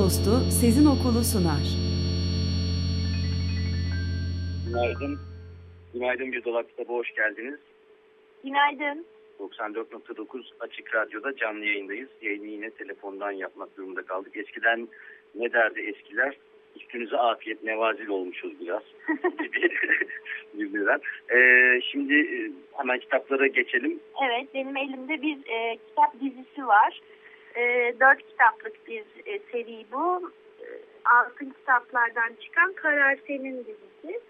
Dostu Sezin Okulu sunar. Günaydın. Günaydın Bir Dolap Kitabı hoş geldiniz. Günaydın. 94.9 Açık Radyo'da canlı yayındayız. Yayını yine telefondan yapmak durumunda kaldık. Eskiden ne derdi eskiler? Üstünüze afiyet nevazil olmuşuz biraz. Birbirinden. Ee, şimdi e, hemen kitaplara geçelim. Evet, benim elimde bir e, kitap dizisi var. E, dört kitaplık bir e, seri bu. E, altın kitaplardan çıkan Karar Senin dizisi.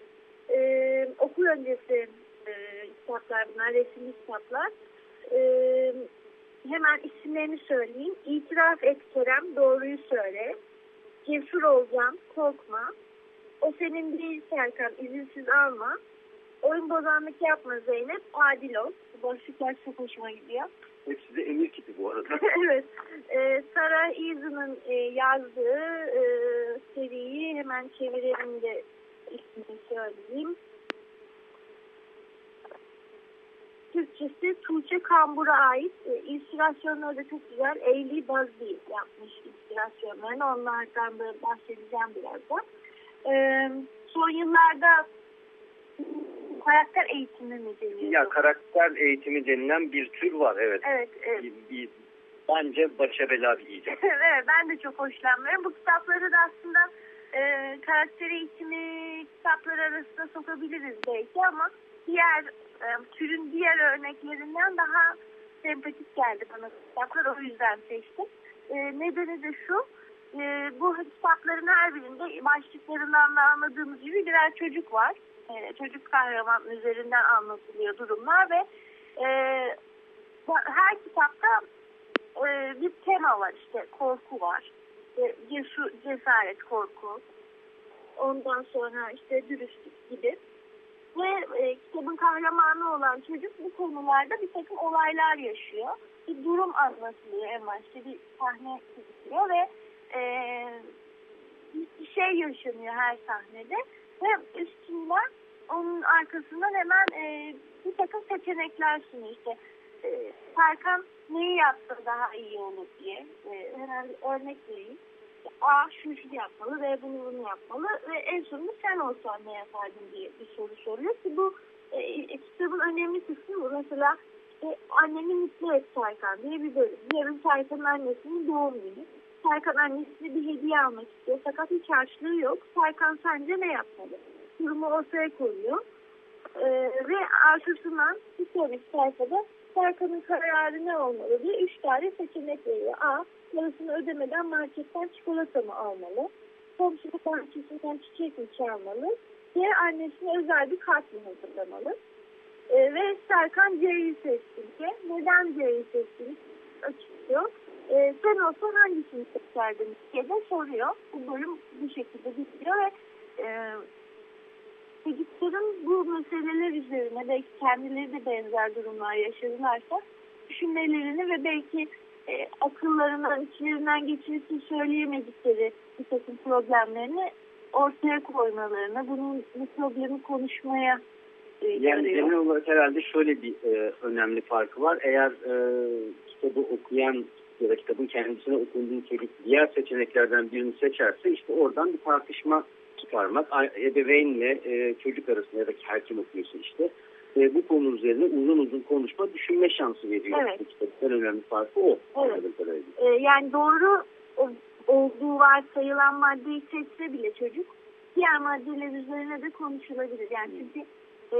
E, okul öncesi e, kitaplar bunlar, resimli kitaplar. E, hemen isimlerini söyleyeyim. İtiraf et Kerem, doğruyu söyle. Cesur olacağım, korkma. O senin değil Serkan, izinsiz alma. Oyun bozanlık yapma Zeynep, adil ol. Bu başlıklar çok hoşuma gidiyor. Hepsi de emir kipi bu arada. evet, ee, Sarah Eason'ın e, yazdığı e, seriyi hemen çevirelim de ismini söyleyeyim. Türkçesi Tuğçe Kambur'a ait. E, illüstrasyonları da çok güzel. Eylül Bazzi yapmış illüstrasyonlarını. Onlardan da bahsedeceğim birazdan. E, son yıllarda karakter eğitimi mi deniyor? ya karakter eğitimi denilen bir tür var evet. Evet, evet. Bir, bir, bence başa bela bir icat. evet, ben de çok hoşlanmıyorum. Bu kitapları da aslında e, karakter eğitimi kitapları arasında sokabiliriz belki ama diğer e, türün diğer örneklerinden daha sempatik geldi bana kitaplar. O yüzden seçtim. E, nedeni de şu, e, bu kitapların her birinde başlıklarından da anladığımız gibi birer çocuk var. E, çocuk kahraman üzerinden anlatılıyor durumlar ve e, her kitapta e, bir tema var işte korku var. E, cesur, cesaret, korku. Ondan sonra işte dürüstlük gibi. Ve e, kitabın kahramanı olan çocuk bu konularda bir takım olaylar yaşıyor. Bir durum anlatılıyor en başta. Bir sahne çiziliyor ve e, bir şey yaşanıyor her sahnede. Ve üstünden onun arkasından hemen e, bir takım seçenekler sunuyor. İşte e, Serkan neyi yapsa daha iyi olur diye e, bir örnek vereyim. A şunu şunu yapmalı ve bunu bunu yapmalı ve en sonunda sen olsan ne yapardın diye bir soru soruyor ki bu e, kitabın önemli kısmı bu. Mesela işte annemi mutlu et Serkan diye bir bölüm. Yarın Serkan'ın annesinin doğum günü. Serkan annesine bir hediye almak istiyor fakat hiç harçlığı yok. Serkan sence ne yapmalı? Durumu ortaya koyuyor. Ee, ve arkasından bir sonraki sayfada Serkan'ın kararı ne olmalı diye üç tane seçenek veriyor. A. Parasını ödemeden marketten çikolata mı almalı? Komşunun bahçesinden çiçek mi çalmalı? C. Annesine özel bir kart mı hazırlamalı? Ee, ve Serkan C'yi seçti. Neden C'yi seçtiğini açıklıyor. Ee, sen olsan hangisini seçerdin diye de soruyor. Bu bölüm bu şekilde bitiyor ve e, çocukların bu meseleler üzerine belki kendileri de benzer durumlar yaşadılarsa düşünmelerini ve belki e, akıllarından, içlerinden geçirip söyleyemedikleri bir takım problemlerini ortaya koymalarını, bunun bu problemi konuşmaya e, Yani yarıyor. genel olarak herhalde şöyle bir e, önemli farkı var. Eğer e, kitabı okuyan ya da kitabın kendisine okunduğu çocuk diğer seçeneklerden birini seçerse işte oradan bir tartışma çıkarmak. A- Ebeveynle e, çocuk arasında ya da her kim okuyorsa işte e, bu konu üzerine uzun uzun konuşma, düşünme şansı veriyor. Evet. En önemli farkı o. kadarıyla. E, yani doğru olduğu varsayılan maddeyi seçse bile çocuk diğer maddeler üzerine de konuşulabilir. Yani çünkü e,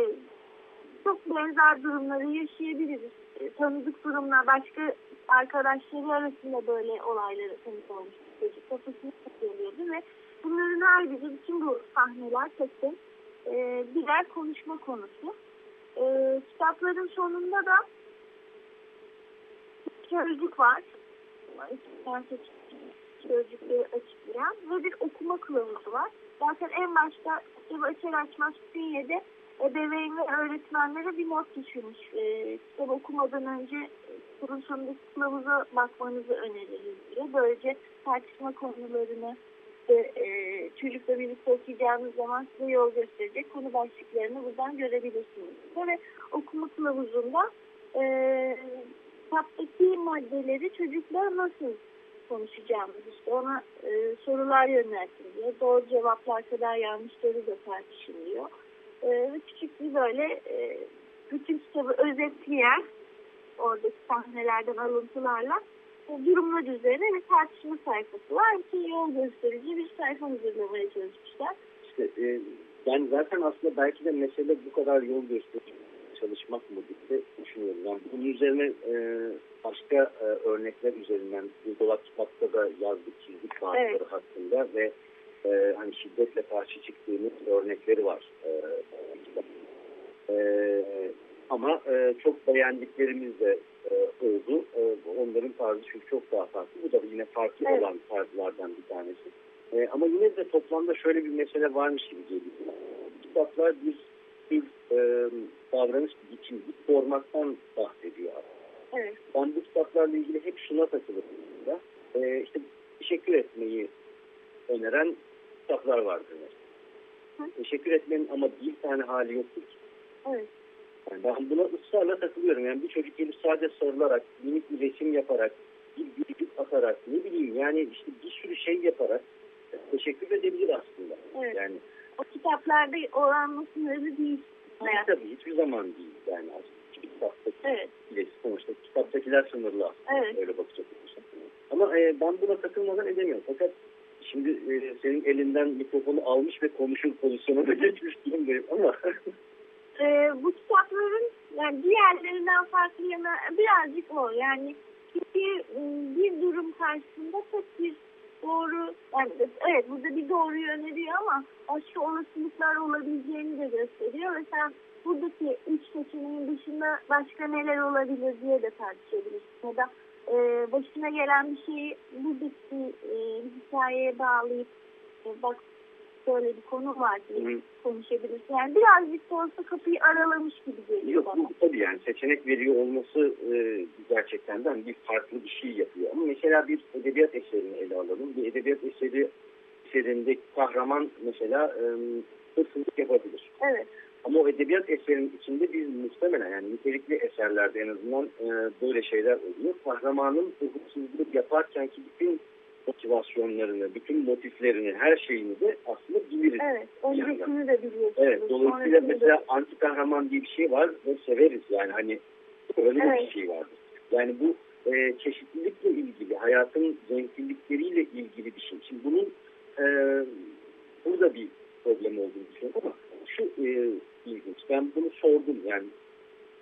çok benzer durumları yaşayabiliriz. E, tanıdık durumlar başka arkadaşları arasında böyle olaylara tanık olmuş çocuk kafasını takıyordu ve bunların biri bütün bu sahneler tek e, birer konuşma konusu. E, kitapların sonunda da sözlük var. Sözcükleri açıklayan ve bir okuma kılavuzu var. Zaten en başta kitabı açar açmaz Sünye'de ebeveyn ve öğretmenlere bir not düşürmüş. E, kitabı okumadan önce kurun sonundaki kılavuza bakmanızı öneririz diye. Böylece tartışma konularını ve e, çocukla birlikte okuyacağınız zaman size yol gösterecek konu başlıklarını buradan görebilirsiniz. Ve okuma kılavuzunda e, kitaptaki maddeleri çocukla nasıl konuşacağımız işte ona e, sorular yöneltiliyor. Doğru cevaplar kadar yanlışları da tartışılıyor. E, küçük bir böyle e, bütün kitabı özetleyen oradaki sahnelerden alıntılarla durumlar üzerine ve tartışma sayfası var. Bütün yol gösterici bir sayfa hazırlamaya çalışmışlar. İşte e, yani zaten aslında belki de mesele bu kadar yol gösterici çalışmak mı diye düşünüyorum. Yani bunun üzerine e, başka e, örnekler üzerinden bir dolap kitapta da yazdık çizdik bazıları Evet. hakkında ve e, hani şiddetle karşı çıktığımız örnekleri var. E. E, ama e, çok beğendiklerimiz de e, oldu. E, onların tarzı çünkü çok daha farklı. Bu da yine farklı Evet. olan tarzlardan bir tanesi. E, ama yine de toplamda şöyle bir mesele varmış gibi geliyor. Kitaplar bir e, davranış biçimi, bir formattan bahsediyor. Evet. Ben bu kitaplarla ilgili hep şuna takılırım. E, işte teşekkür etmeyi öneren kitaplar vardır. Hı. Teşekkür etmenin ama bir tane hali yoktur. Evet. Yani ben buna ısrarla takılıyorum. Yani bir çocuk gelip sadece sarılarak, minik bir resim yaparak, bir gülücük atarak, ne bileyim yani işte bir sürü şey yaparak teşekkür edebilir aslında. Evet. Yani O kitaplarda oranlı sınırlı değil. hayat. tabii hiçbir zaman değil yani aslında. Kitaptaki Evet. bile sonuçta kitaptakiler sınırlı aslında. Evet. Öyle bakacak olursak. Ama e, ben buna takılmadan edemiyorum. Fakat şimdi e, senin elinden mikrofonu almış ve konuşur pozisyona da geçmiş durumdayım ama Ee, bu kitapların yani diğerlerinden farklı yanı birazcık o. Yani çünkü ıı, bir durum karşısında tek bir doğru yani evet burada bir doğruyu öneriyor ama başka olasılıklar olabileceğini de gösteriyor ve sen buradaki üç seçeneğin dışında başka neler olabilir diye de tartışabilirsin. Ya da e, başına gelen bir şeyi buradaki e, hikayeye bağlayıp e, bak böyle bir konu var diye Hı. konuşabilirsin. Yani birazcık da olsa kapıyı aralamış gibi geliyor Yok bana. tabii yani seçenek veriyor olması e, gerçekten de hani bir farklı bir şey yapıyor. Ama mesela bir edebiyat eserini ele alalım. Bir edebiyat eseri eserinde kahraman mesela e, hırsızlık yapabilir. Evet. Ama o edebiyat eserinin içinde biz muhtemelen yani nitelikli eserlerde en azından e, böyle şeyler oluyor. Kahramanın hırsızlık yaparken ki bütün motivasyonlarını, bütün motiflerini, her şeyini de aslında biliriz. Evet. Öncesini de biliyorsunuz. Evet, dolayısıyla sonrasını mesela anti kahraman diye bir şey var ve severiz yani hani öyle de Evet. bir şey vardır. Yani bu e, çeşitlilikle ilgili, hayatın zenginlikleriyle ilgili bir şey. Şimdi bunun e, burada bir problem olduğunu düşünüyorum ama şu e, ilginç. Ben bunu sordum yani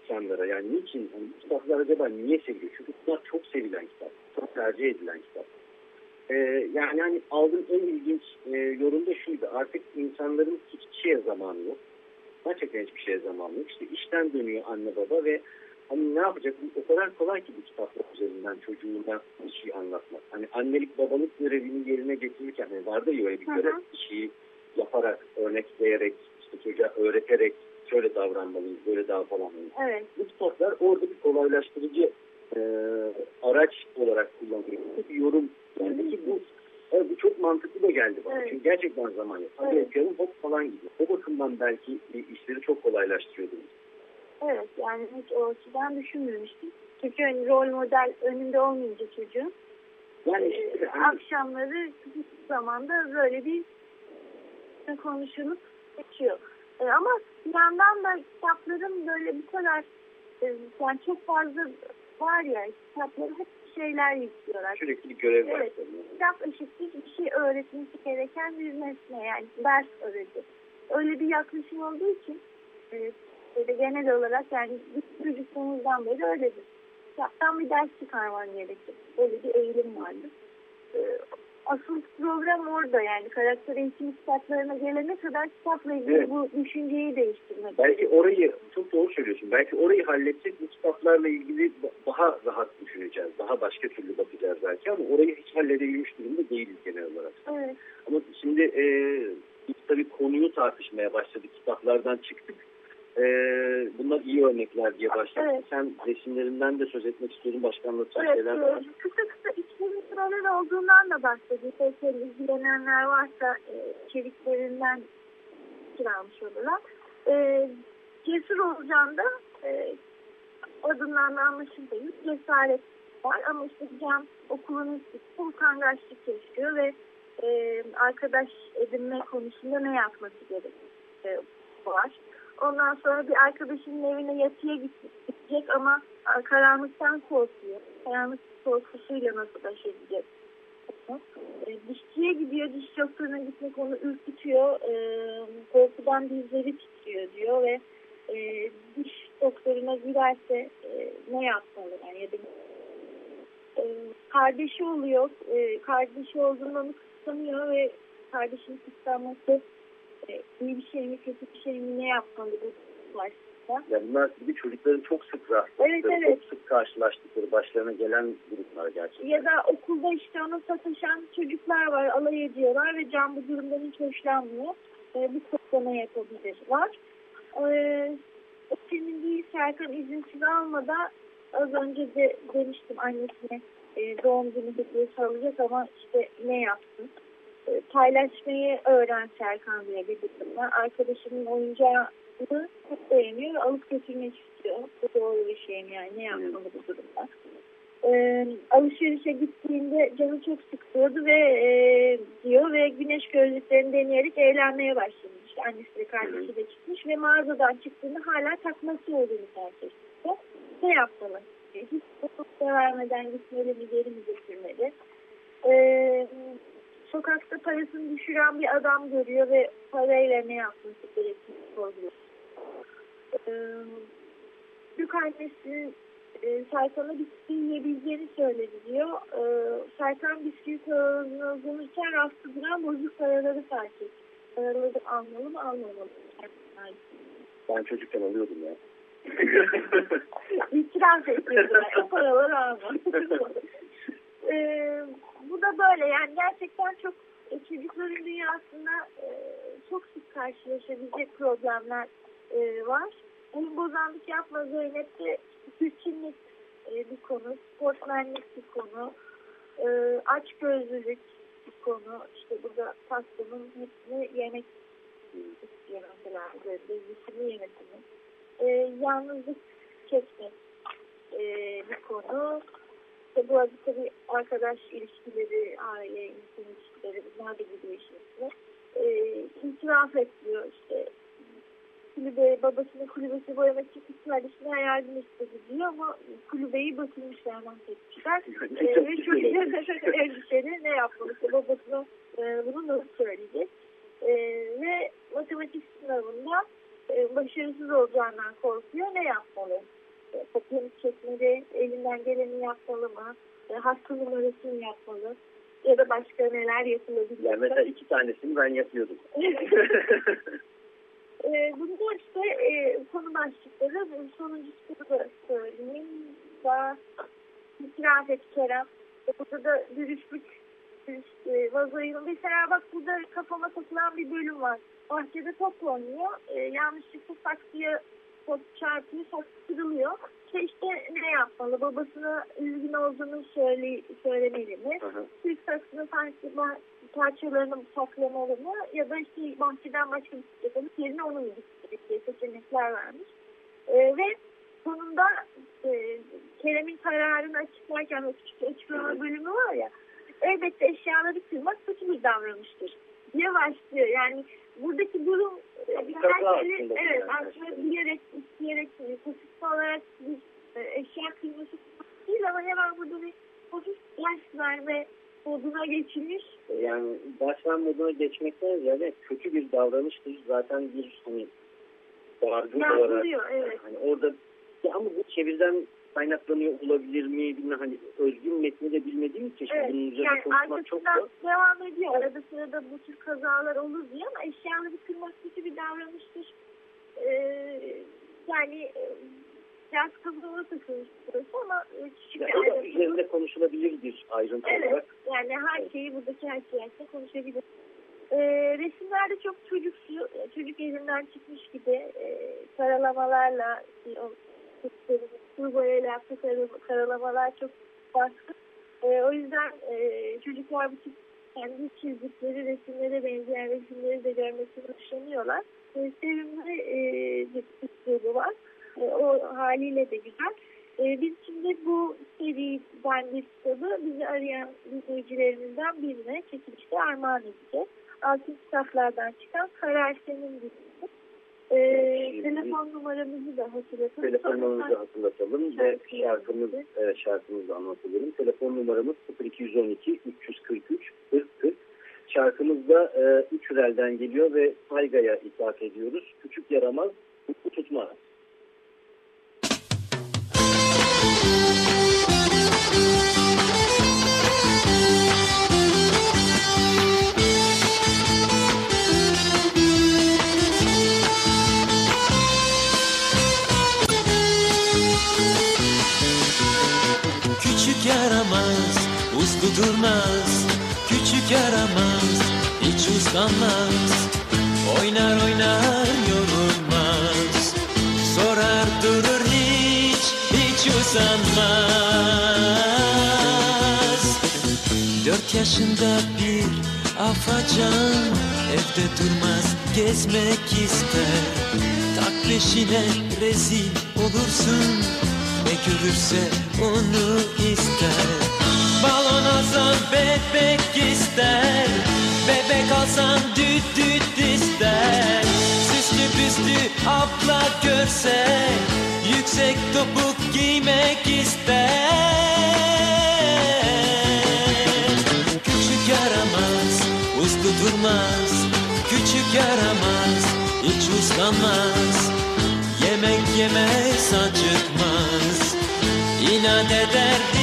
insanlara yani niçin, hani bu kitaplar acaba niye seviliyor? Çünkü bunlar çok sevilen kitap, çok tercih edilen kitap. Ee, yani hani aldığım en ilginç e, yorum da şuydu. Artık insanların hiçbir şeye zamanı yok. Gerçekten hiçbir şeye zamanı yok. İşte işten dönüyor anne baba ve hani ne yapacak? O kadar kolay ki bu kitaplar üzerinden çocuğuna bir şey anlatmak. Hani annelik babalık görevini yerine getirirken hani vardı ya öyle bir görev. Bir şeyi yaparak, örnekleyerek, işte çocuğa öğreterek şöyle davranmalıyız, böyle davranmalıyız. Evet. Bu kitaplar orada bir kolaylaştırıcı e, araç olarak kullanılıyor. Bir yorum geldi ki bu evet, bu çok mantıklı da geldi bana. Evet. Çünkü gerçekten zaman yok. Hadi Evet. okuyalım hop falan gidiyor. O bakımdan belki işleri çok kolaylaştırıyordu. Evet. Yani hiç o açıdan düşünmemiştim. Çünkü hani rol model önünde olmayınca çocuğun Yani e, işte hani, akşamları zamanda böyle bir konuşulup geçiyor. E, ama bir yandan da kitapların böyle bu kadar e, yani çok fazla var ya kitapları hep şeyler yüklüyorlar. sürekli görev var. Evet. Kitap eşittir bir şey öğretmesi gereken bir nesne yani ders öğreti. Öyle bir yaklaşım olduğu için e, böyle genel olarak yani çocukluğumuzdan beri öyledir. Kitaptan bir ders çıkarman gerekir. Böyle bir eğilim vardır. E, asıl problem orada yani karakter eğitimi kitaplarına gelene kadar kitapla ilgili Evet. bu düşünceyi değiştirmek. Belki orayı çok doğru söylüyorsun. Belki orayı halletsek bu kitaplarla ilgili daha rahat düşüneceğiz. Daha başka türlü bakacağız belki ama orayı hiç halledebilmiş durumda değiliz genel olarak. Evet. Ama şimdi e, tabii konuyu tartışmaya başladık. Kitaplardan çıktık. E, bunlar iyi örnekler diye başladık. Evet. Sen resimlerinden de söz etmek istiyordun. Başka anlatacak Evet, şeyler e, var. kısa kısa içlerin sıralar olduğundan da bahsedeyim. Belki ilgilenenler varsa e, içeriklerinden kiralmış olurlar. E, Cesur Olcan'da e, adından da anlaşılıyor. Cesaret var ama işte Can okulun üstü utangaçlık yaşıyor ve e, arkadaş edinme konusunda ne yapması gerekiyor e, var. Ondan sonra bir arkadaşının evine yatıya gidecek ama e, karanlıktan korkuyor. Karanlık korkusuyla nasıl baş edecek? E, dişçiye gidiyor, diş doktoruna gitmek onu ürkütüyor. E, korkudan dizleri titriyor diyor ve e, diş doktoruna giderse e, ne yapmalı? Yani ya da e, kardeşi oluyor. E, kardeşi olduğunda onu kıskanıyor ve kardeşinin kıskanması e, iyi bir şey mi kötü bir şey mi ne yapmalı bu başta. Ya bunlar bir de çocukların çok sık rastladıkları, Evet, evet. çok sık karşılaştıkları, başlarına gelen durumlar gerçekten. Ya da okulda işte ona sataşan çocuklar var, alay ediyorlar ve Can bu durumdan hiç hoşlanmıyor. E, bu konuda ne yapabilir var. E, o senin değil Serkan izinsiz almadan az önce de demiştim annesine e, doğum günü hediyesi alacak ama işte ne yapsın? E, paylaşmayı öğren Serkan diye bir var. Arkadaşımın oyuncağını çok beğeniyor alıp götürmek istiyor. Bu doğru bir şey mi yani ne yapmalı bu durumda? e, alışverişe gittiğinde canı çok sıkıyordu ve e, diyor ve güneş gözlüklerini deneyerek eğlenmeye başlamış. Annesi de kardeşi de çıkmış ve mağazadan çıktığında hala takması olduğunu fark etti. Ne yapmalı? E, Hiç fotoğraf vermeden gitmeli mi geri mi getirmeli? E, sokakta parasını düşüren bir adam görüyor ve parayla ne yapması gerektiğini sorguluyor. E, büyük annesinin e, Serkan'a bisküvi yiyebileceğini söyledi diyor. E, Serkan bisküvi paralarını uzanırken rastı duran bozuk paraları fark etti. Paraları almalı mı almamalı mı? Ben çocukken alıyordum ya. İtiraf ediyordu. Yani, o paraları alma. e, bu da böyle yani gerçekten çok e, çocukların dünyasında e, çok sık karşılaşabilecek problemler e, var. Oyun bozanlık yapma Zeynep'te hırçınlık e, bir konu, sportmenlik bir konu, e, aç gözlülük bir konu. İşte burada pastanın hepsini yemek böyle dizisini yemesini. E, yalnızlık çekmek e, bir konu. İşte bu arada tabii arkadaş ilişkileri, aile, insan ilişkileri bunlar da gidiyor işin içine. E, itiraf ediyor işte kulübe, babasının kulübesi boyamak için kız kardeşine yardım istedi diyor ama kulübeyi batırmışlar mahvetmişler. Ee, ve çok endişeli ne yapmalı? İşte babasına e, bunu nasıl söyleyecek? E, ve matematik sınavında e, başarısız olacağından korkuyor. Ne yapmalı? E, kopyanı çekmeli, elinden geleni yapmalı mı? E, hasta numarasını yapmalı? Ya da başka neler yapılabilir? Yani mesela iki tanesini ben yapıyordum. Ee, bunda işte e, konu başlıkları sonuncusunu da söyleyeyim. Daha itiraf et Kerem. E, burada da dürüstlük, dürüst, e, vazoyu. Mesela bak burada kafama takılan bir bölüm var. Bahçede top oynuyor. E, yanlışlıkla saksıya top çarpıyor, saksı kırılıyor. İşte, işte ne yapmalı? Babasına üzgün olduğunu söyle, söylemeli mi? Türk saksının farklı parçalarını saklamalı mı? Ya da işte bahçeden başka bir alıp yerine onu mu diye seçenekler vermiş. Ee, ve sonunda e, Kerem'in kararını açıklarken o küçük açıklama bölümü var ya elbette eşyaları kırmak kötü bir davranıştır diye başlıyor. Yani buradaki durum e, evet yani. aslında bilerek isteyerek pasif olarak bir e, eşya kırması değil ama hemen burada bir hafif yaş verme moduna geçilmiş. Yani baştan moduna geçmekten ziyade kötü bir davranıştır. Zaten bir hani yargı olarak evet. hani orada ya ama bu çevirden kaynaklanıyor olabilir mi bilmem hani özgün metni de bilmediğim için şimdi Evet, bunun üzerine yani konuşmak çok zor. devam ediyor. Arada sırada bu tür kazalar olur diye ama eşyaları kırmak kötü bir davranıştır. Ee, yani e, biraz kafama takılmış ama e, küçük Yani bir da ayrıntı. üzerinde konuşulabilir bir ayrıntı Evet, olarak. yani her şeyi buradaki her şeyi hakkında konuşabiliriz. Ee, resimlerde çok çocuksu, çocuk elinden çıkmış gibi e, karalamalarla, işte o kuru boyayla yaptığı kara- karalamalar çok baskın. E, o yüzden e, çocuklar bu tip kendi çizdikleri resimlere benzeyen resimleri de görmesini hoşlanıyorlar. E, sevimli e, bir üslubu var. E, o haliyle de güzel. E, biz şimdi bu seriden bir kitabı bizi arayan dinleyicilerimizden birine çekilişte armağan edeceğiz. Altın kitaplardan çıkan Karar Senin. E, telefon numaramızı da hatırlatalım. Telefonumuzu hatırlatalım ve şarkımız, e, şarkımızı anlatalım. Telefon numaramız 0212 343 40 40. Şarkımızda e, üç hürelden geliyor ve saygaya ithaf ediyoruz. Küçük yaramaz, tutmaz. Uslu durmaz Küçük yaramaz, hiç uslanmaz. Oynar oynar yorulmaz. Sorar durur hiç, hiç usanmaz. Dört yaşında bir afacan Evde durmaz gezmek ister. Tak rezil olursun Ne görürse onu ister Alsan bebek ister. Bebek alsan düt düt ister. Süslü püslü abla görse Yüksek topuk giymek ister. Küçük yaramaz, uslu durmaz. Küçük yaramaz, hiç uslanmaz. Yemek yemez, acıkmaz İnat eder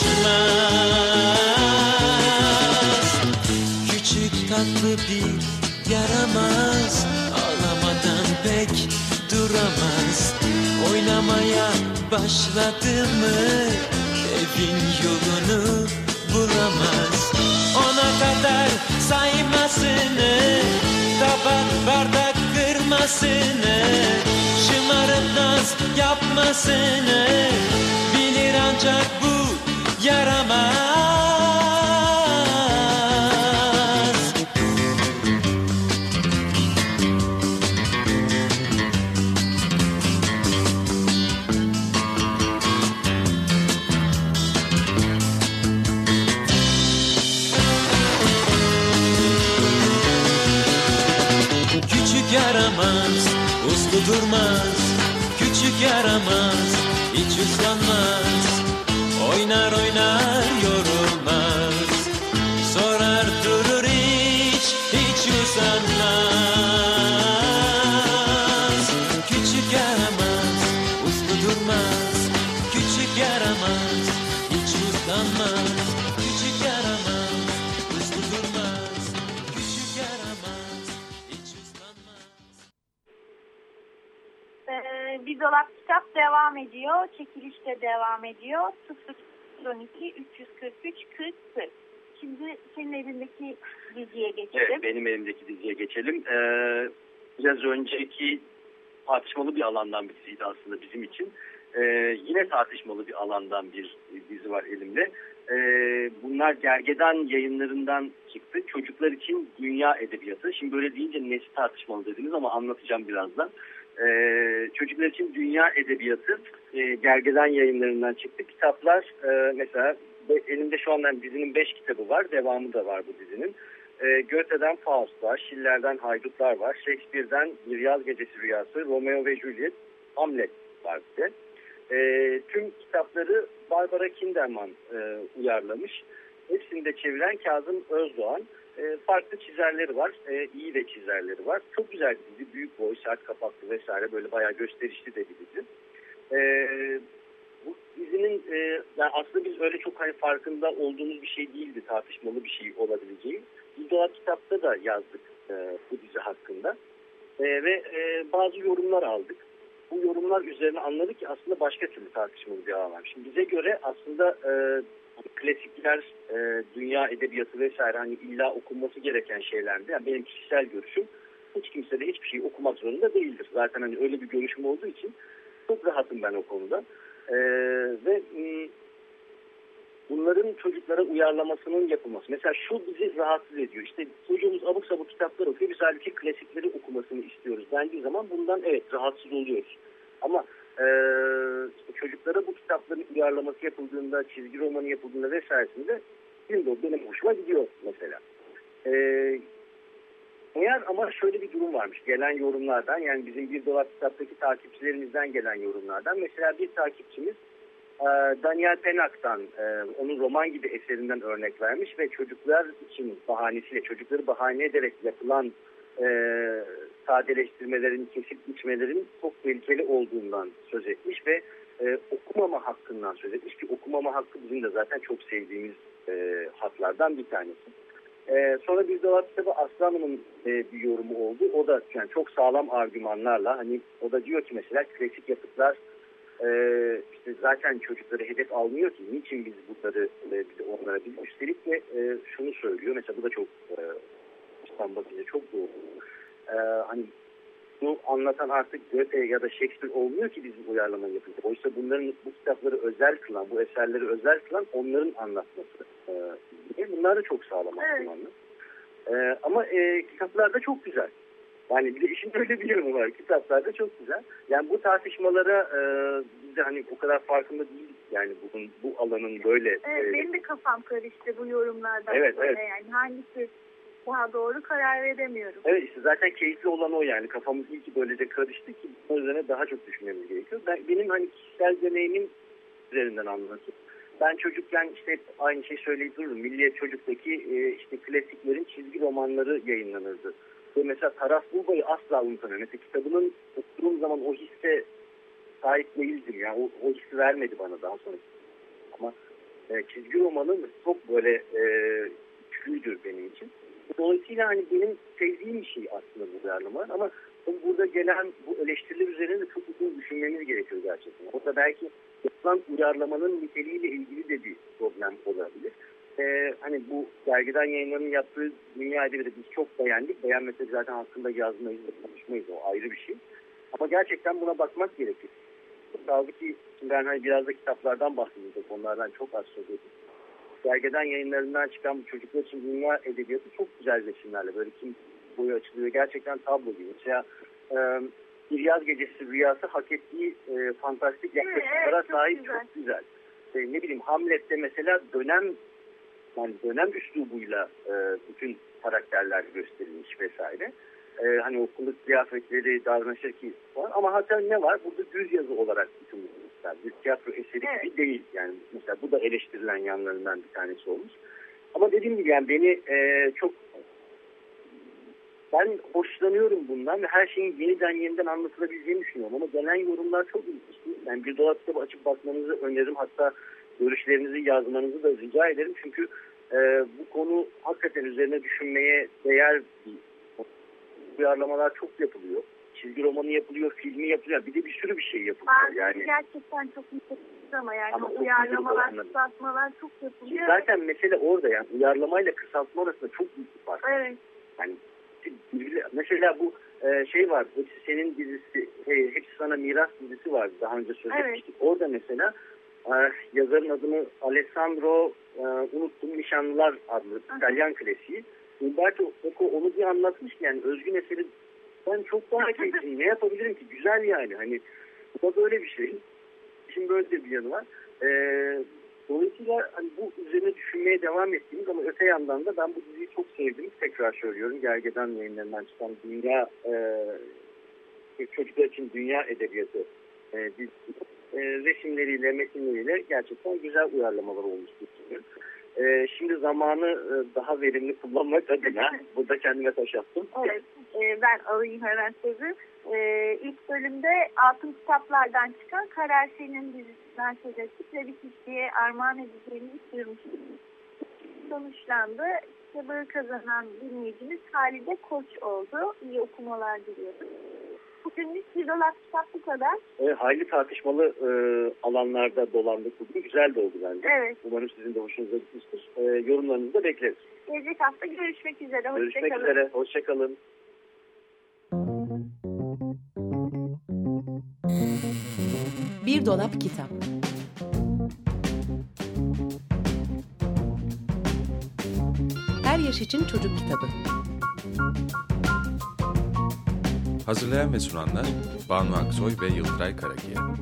konuşmaz Küçük tatlı bir yaramaz. Ağlamadan pek duramaz. Oynamaya başladı mı? Evin yolunu bulamaz. Ona kadar saymasını Tabak bardak kırmasını Şımarıp naz yapmasını hiç uslanmaz Oynar oynar yorulmaz. Sorar durur hiç, hiç usanmaz. Küçük yaramaz, uslu durmaz. Küçük yaramaz, hiç uslanmaz devam ediyor. Çekiliş de devam ediyor. 012 343 40 40. Şimdi senin elindeki diziye geçelim. Evet, benim elimdeki diziye geçelim. Ee, biraz önceki tartışmalı bir alandan bir diziydi aslında bizim için. Ee, yine tartışmalı bir alandan bir dizi var elimde. Ee, bunlar Gergedan yayınlarından çıktı. Çocuklar için dünya edebiyatı. Şimdi böyle deyince nesi tartışmalı dediniz ama anlatacağım birazdan. Ee, çocuklar için dünya edebiyatı e, Gergedan yayınlarından çıktı. Kitaplar e, mesela elimde şu anda dizinin 5 kitabı var. Devamı da var bu dizinin. E, Goethe'den Faust var, Schiller'den Haydutlar var, Shakespeare'den Bir Yaz Gecesi Rüyası, Romeo ve Juliet, Hamlet var bir de. E, tüm kitapları Barbara Kinderman e, uyarlamış. Hepsini de çeviren Kazım Özdoğan. E, farklı çizerleri var, e, iyi de çizerleri var. Çok güzel bir dizi, büyük boy, sert kapaklı vesaire böyle bayağı gösterişli de bir dizi. e, bu dizinin e, yani aslında biz öyle çok hani farkında olduğumuz bir şey değildi tartışmalı bir şey olabileceği. Biz Dolap Kitap'ta da yazdık e, bu dizi hakkında. E, ve bazı yorumlar aldık. Bu yorumlar üzerine anladık ki aslında başka türlü tartışmalı bir alan var. Şimdi bize göre aslında e, klasikler, e, dünya edebiyatı vesaire hani illa okunması gereken şeylerdi. Yani benim kişisel görüşüm hiç kimse de hiçbir şey okumak zorunda değildir. Zaten hani öyle bir görüşüm olduğu için çok rahatım ben o konuda. E, ve m, bunların çocuklara uyarlamasının yapılması. Mesela şu bizi rahatsız ediyor. İşte çocuğumuz abuk sabuk kitaplar okuyor. Biz halbuki klasikleri okumasını istiyoruz dendiği zaman bundan evet rahatsız oluyoruz. Ama e, çocuklara bu kitapların uyarlaması yapıldığında, çizgi romanı yapıldığında vesairesinde benim, benim hoşuma gidiyor mesela. E, eğer ama şöyle bir durum varmış gelen yorumlardan yani bizim bir dolar kitaptaki takipçilerimizden gelen yorumlardan mesela bir takipçimiz e, Daniel Penak'tan e, onun roman gibi eserinden örnek vermiş ve çocuklar için bahanesiyle çocukları bahane ederek yapılan e, sadeleştirmelerin, kesip biçmelerin çok tehlikeli olduğundan söz etmiş ve e, okumama hakkından söz etmiş ki okumama hakkı bizim de zaten çok sevdiğimiz e, haklardan bir tanesi. E, sonra bir dolap kitabı Aslanım'ın e, bir yorumu oldu. O da yani çok sağlam argümanlarla hani o da diyor ki mesela klasik yapıtlar e, işte zaten çocukları hedef almıyor ki niçin biz bunları e, onlara biz üstelik de e, şunu söylüyor mesela bu da çok e, bakınca çok doğru. E, hani bunu anlatan artık Goethe ya da Shakespeare olmuyor ki bizim uyarlama yapınca. Oysa bunların bu kitapları özel kılan, bu eserleri özel kılan onların anlatması. E, bunlar da çok sağlam Evet. argümanlar. E, ama e, kitaplar da çok güzel. Yani bir de işin öyle bir yanı var. Kitaplar da çok güzel. Yani bu tartışmalara e, biz de hani o kadar farkında değiliz. Yani bunun, bu alanın böyle Evet, e, benim de kafam karıştı bu yorumlardan Evet, evet. yani hangisi daha doğru karar veremiyorum. Evet işte zaten keyifli olan o yani kafamız iyi ki böylece karıştı ki bunun üzerine daha çok düşünmemiz gerekiyor. Ben, benim hani kişisel deneyimim üzerinden anlatayım. Ben çocukken işte aynı şeyi söyleyip dururum. Milliyet Çocuk'taki e, işte klasiklerin çizgi romanları yayınlanırdı. Ve mesela Taras Bulba'yı asla unutamıyorum. Mesela kitabının okuduğum zaman o hisse sahip değildim. Yani o, o hissi vermedi bana daha sonra. Ama e, çizgi romanı çok böyle e, güçlüydür benim için. Dolayısıyla hani benim sevdiğim bir şey aslında bu uyarlama ama burada gelen bu eleştiriler üzerine çok uzun düşünmemiz gerekiyor gerçekten. O da belki yapılan uyarlamanın niteliğiyle ilgili de bir problem olabilir. Ee, hani bu dergiden yayınlarının yaptığı Dünya Edebiyatı biz çok beğendik. Beğenmesek zaten hakkında yazmayız konuşmayız o ayrı bir şey. Ama gerçekten buna bakmak gerekir. Kaldı ki ben hani biraz da kitaplardan bahsedeceğim. Onlardan çok az söz edeyim dergiden yayınlarından çıkan bu çocuklar için dünya edebiyatı çok güzel resimlerle böyle kim boyu açılıyor. Gerçekten tablo gibi. Mesela e, bir yaz gecesi rüyası hak ettiği e, fantastik yaklaşımlara evet, çok sahip güzel. çok güzel. E, ne bileyim Hamlet'te mesela dönem yani dönem üslubuyla e, bütün karakterler gösterilmiş vesaire. E, hani o kılık kıyafetleri, davranışları ki var. Ama hatta ne var? Burada düz yazı olarak bütün yani bir tiyatro eseri Evet. gibi değil. Yani mesela bu da eleştirilen yanlarından bir tanesi olmuş. Ama dediğim gibi yani beni e, çok ben hoşlanıyorum bundan ve her şeyin yeniden yeniden anlatılabileceğini düşünüyorum. Ama gelen yorumlar çok ilginç. Yani bir dolap kitabı açıp bakmanızı öneririm. Hatta görüşlerinizi yazmanızı da rica ederim. Çünkü e, bu konu hakikaten üzerine düşünmeye değer bir uyarlamalar çok yapılıyor. Çizgi romanı yapılıyor, filmi yapılıyor. Bir de bir sürü bir şey yapılıyor. Bazı Yani gerçekten çok nitelikli ama yani Ama uyarlamalar, kısaltmalar çok yapılıyor. zaten mesele orada yani uyarlamayla kısaltma arasında çok büyük bir fark. Evet. Yani mesela bu e, şey var. Hepsi senin dizisi, e, hepsi sana miras dizisi vardı. Daha önce söz Evet. etmiştik. Orada mesela e, yazarın adını Alessandro unuttum Nişanlılar adlı İtalyan klasiği. Umberto Eco onu bir anlatmış ki yani özgün eseri ben çok daha keyifliyim. ne yapabilirim ki? Güzel yani. Hani bu da böyle bir şey. Şimdi böyle de bir yanı var. E, Dolayısıyla hani bu üzerine düşünmeye devam ettiğimiz ama öte yandan da ben bu diziyi çok sevdim. Tekrar söylüyorum. Gergedan yayınlarından çıkan Dünya e, çocuklar için Dünya Edebiyatı e, dizisi. E, resimleriyle, metinleriyle gerçekten güzel uyarlamalar olmuş düşünüyorum. E, şimdi zamanı e, daha verimli kullanmak adına burada kendime taş attım. Evet, e, ben alayım hemen sözü. E, ilk bölümde altın kitaplardan çıkan Karar Senin dizisinden söz ettik ve bir kişiye armağan edeceğimizi duyurmuştuk. Sonuçlandı. Kitabı kazanan dinleyicimiz Halide Koç oldu. İyi okumalar diliyorum. Bugünlük bir dolap kitap bu kadar. E, hayli tartışmalı e, alanlarda dolandık bugün. Güzel de oldu bence. Evet. Umarım sizin de hoşunuza gitmiştir. E, yorumlarınızı da bekleriz. Gelecek hafta görüşmek üzere. Görüşmek Hoşçakalın. üzere. Hoşçakalın. Bir dolap kitap. Her yaş için çocuk kitabı. Hazırlayan ve sunanlar Banu Aksoy ve Yıldıray Karakiya.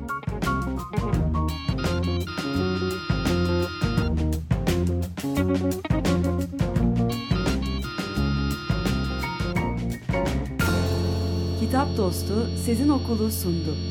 Kitap Dostu Sezin Okulu sundu.